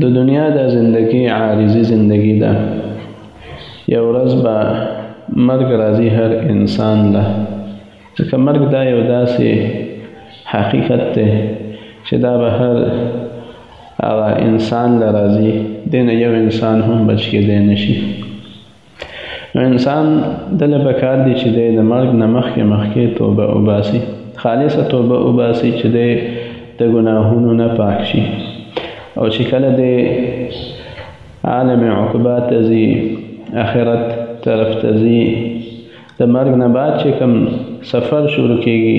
د دنیا د زندگی عارضی زندگی ده یو ورځ به مرګ راځي هر انسان له ځکه مرګ دا یو داسې حقیقت دی چې دا به هر هغه انسان له راځي دین یو انسان هم بچ کېدی نشي نو انسان دله په کار دی چې د مرګ نه مخکې مخکې توبه وباسي خالصه توبه وباسي چې د د ګناهونو نه پاک شي او چې کله د عالم عقبا ته ځي اخرت طرف ته ځي د مرګ نه بعد چې کوم سفر شروع کیږي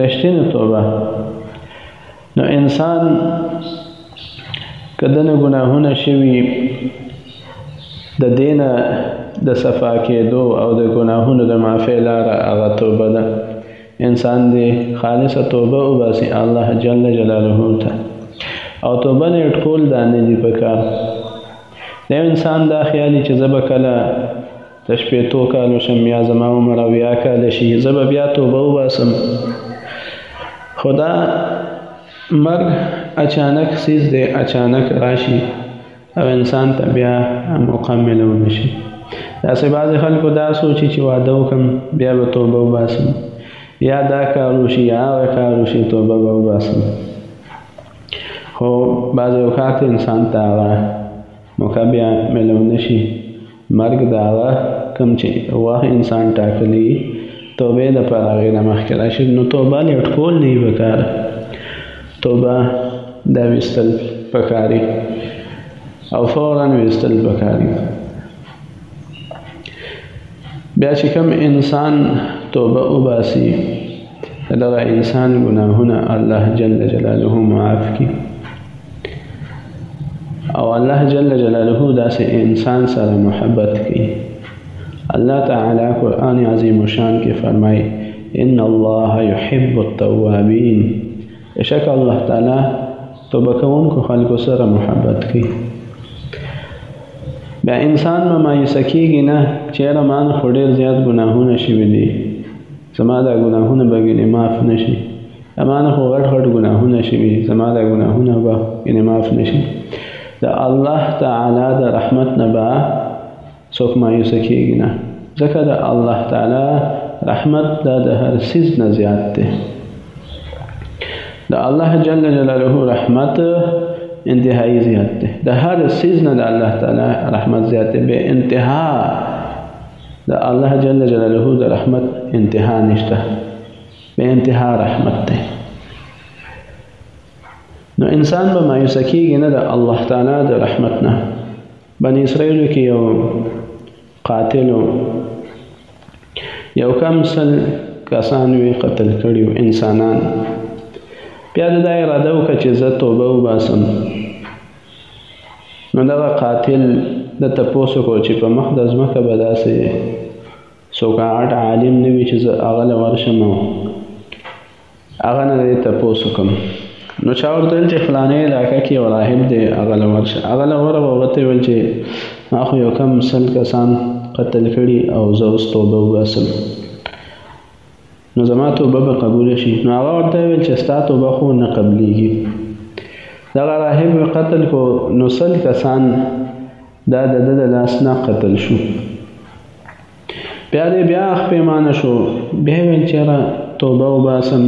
رښتینه توبه نو انسان کدن ګناهونه شوي د دینه د صفا کېدو او د ګناهونو د معافی لار هغه توبه ده انسان دې خالصه توبه وباسي الله جل جلاله ته او توبه نه ټکول دا نه دي پکار د انسان دا خیالي چې زبکله د شپېتو کالو شم یا زما عمر اویا کاله شي زه به بیا توبه وباسم خو دا مرګ اچانک څیز دی اچانک راشي او انسان ته بیا موقع ملو نشي داسې بعضې خلکو دا سوچي چې واده وکړم بیا به توبه وباسم یا دا کار وشي یا هغه کار وشي توبه به وباسم خو بعضې اوقات انسان ته هغه موقع بیا ملو نشي مرګ د هغه کوم چې واه انسان ټاکلی توبه د پر هغه نه مخکې راشي نو توبه لټ کول نه وکړ توبه دا وستل پکاري او فورا وستل پکاري بیا چې کوم انسان توبه وباسي دغه انسان ګناهونه الله جل جلاله معاف کړي او الله جل جلاله داسې انسان سره محبت کوي الله تعالی قرآن عظیم شان کې فرمایي ان الله يحب التوابين بشک الله تعالی توبه کوونکو خلکو سره محبت کوي بیا انسان به مایوسه کیږي نه چېره مان خو ډېر زیات ګناهونه شوي دي زما دا ګناهونه به ګنې معاف نه شي زما نه خو غټ غټ ګناهونه شوي زما دا ګناهونه به ګنې معاف نه شي د الله تعالی د رحمت نه به څوک مایوس کیږي نه ځکه د الله تعالی رحمت دا د هر سیز نه زیات دی د الله جل جلاله رحمت انتهایی زیات دی د هر سیز نه د الله تعالی رحمت زیات دی به انتها د الله جل جلاله د رحمت انتها نشته به انتها رحمت ده نو انسان به مایوس کیږي نه د الله تعالی د رحمت نه بنی اسرائیل کې یو قاتل یو کم سل کسان وی قتل کړیو انسانان بیا د اراده وکړه چې زه توبه وباسم نو دغه قاتل د تپوسو کو چې په مخ د ځمکه به داسې څوک اټ عالم نه وي چې زه هغه له ورشم او هغه نه یې تپوس وکړم نو چا ورته ویل چې فلانې علاقه کې یو راهب دی هغه له ورشه هغه له وره به ورته ویل چې ما خو یو کم سل کسان قتل کړي او زه اوس توبه وباسم نو زما توبه به قبول شي نو هغه ورته ویل چې ستا توبه خو نه قبليږي دغه راهب قتل کو نو سل کسان دا د د لاس نه قتل شو بیا دې بیا خپېمانه شو بیا ویل چې را توبه وباسم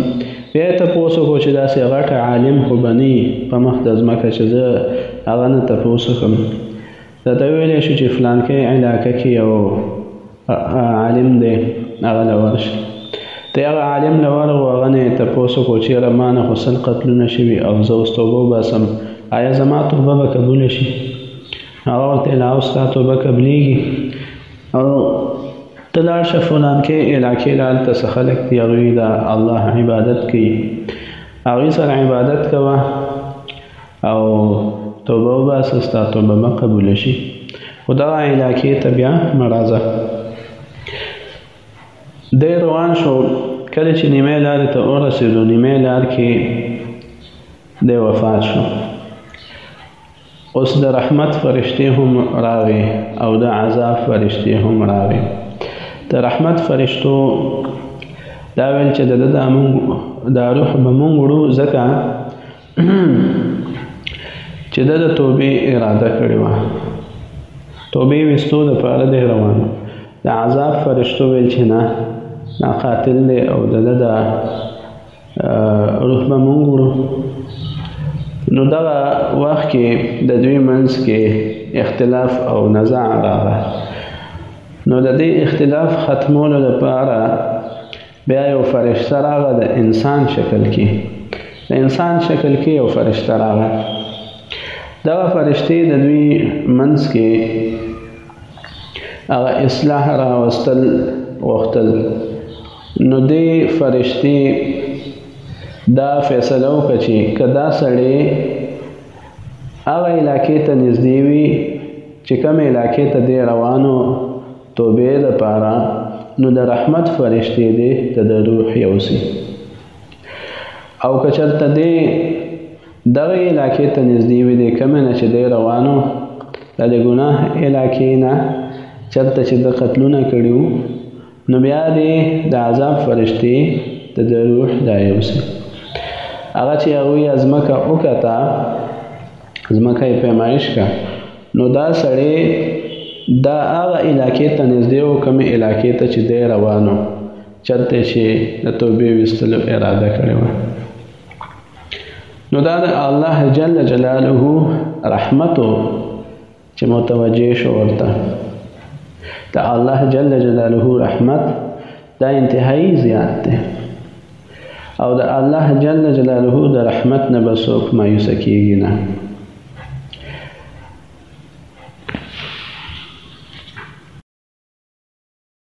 بیا ته پوسو کو چې داسې غټ عالم خو بني په مخ د ځمکه چې زه هغه نه ته پوسو کوم ته ته ویلی شي چې فلانکې علاقه کې یو عالم دی هغه له ورشي ته هغه عالم له ورغو هغه نه تپوس وکړو چېره ما نه خو سل قتلونه شوي او زه اوس توبه وباسم آیا زما توبه به قبوله شي هغه ورته لا اوس ستا توبه قبلېږي او ته لاړ شه فلانکې علاقې له هلته څه خلک دي هغوی د الله عبادت کوي هغوی سره عبادت کوه او توبه وباسه ستا توبه به قبول شي خو دغه علاقې ته بیا مه راځه دی روان شو کله چې نیمه لارې ته ورسېدو نیمه لار کې دی وفات شو اوس د رحمت فرشتې هم راغې او د عذاب فرشتې هم راغې د رحمت فرشتو دا ویل چې د د د روح به مونږ وړو ځکه چې د توبې اراده کړې و توبې وستو د پاره د روان د عذاب فرشتو ویل چې نه دا قاتل دی او د د روح به مونږ وړو نو دغه وخت کې د دوی منځ کې اختلاف او نزاع راغی نو د دې اختلاف ختمولو لپاره بیا یو فرشته راغه د انسان شکل کې د انسان شکل کې یو فرشته راغه دا فرشته د دوی منس کې هغه اصلاح را وستل وختل نو دې فرشته دا فیصله وکړه چې کدا سړی هغه علاقې ته نږدې وي چې کوم علاقې ته دی روانو توبې لپاره نو د رحمت فرشتي دې ته د روح یوسي او که چرته دې دغه علاقې ته نږدې وي د کمې نه چې دی روانو د د ګناه علاقې نه چرته چې د قتلونه کړي وو نو بیا دې د عذاب فرشتي ته د روح دا یوسي هغه چې هغوی ځمکه وکته ځمکه یې پیمایش کړه نو دا سړی دا هغه علاقې ته نږدې و کومې علاقې ته چې دی روان و چرته چې د توبې ویستلو اراده کړې وه نو دا د الله جل جلاله رحمت چې متوجه شو ورته د الله جل جلاله رحمت دا انتهایی زیات دی او د الله جل جلاله د رحمت نه به څوک مایوس کیږي نه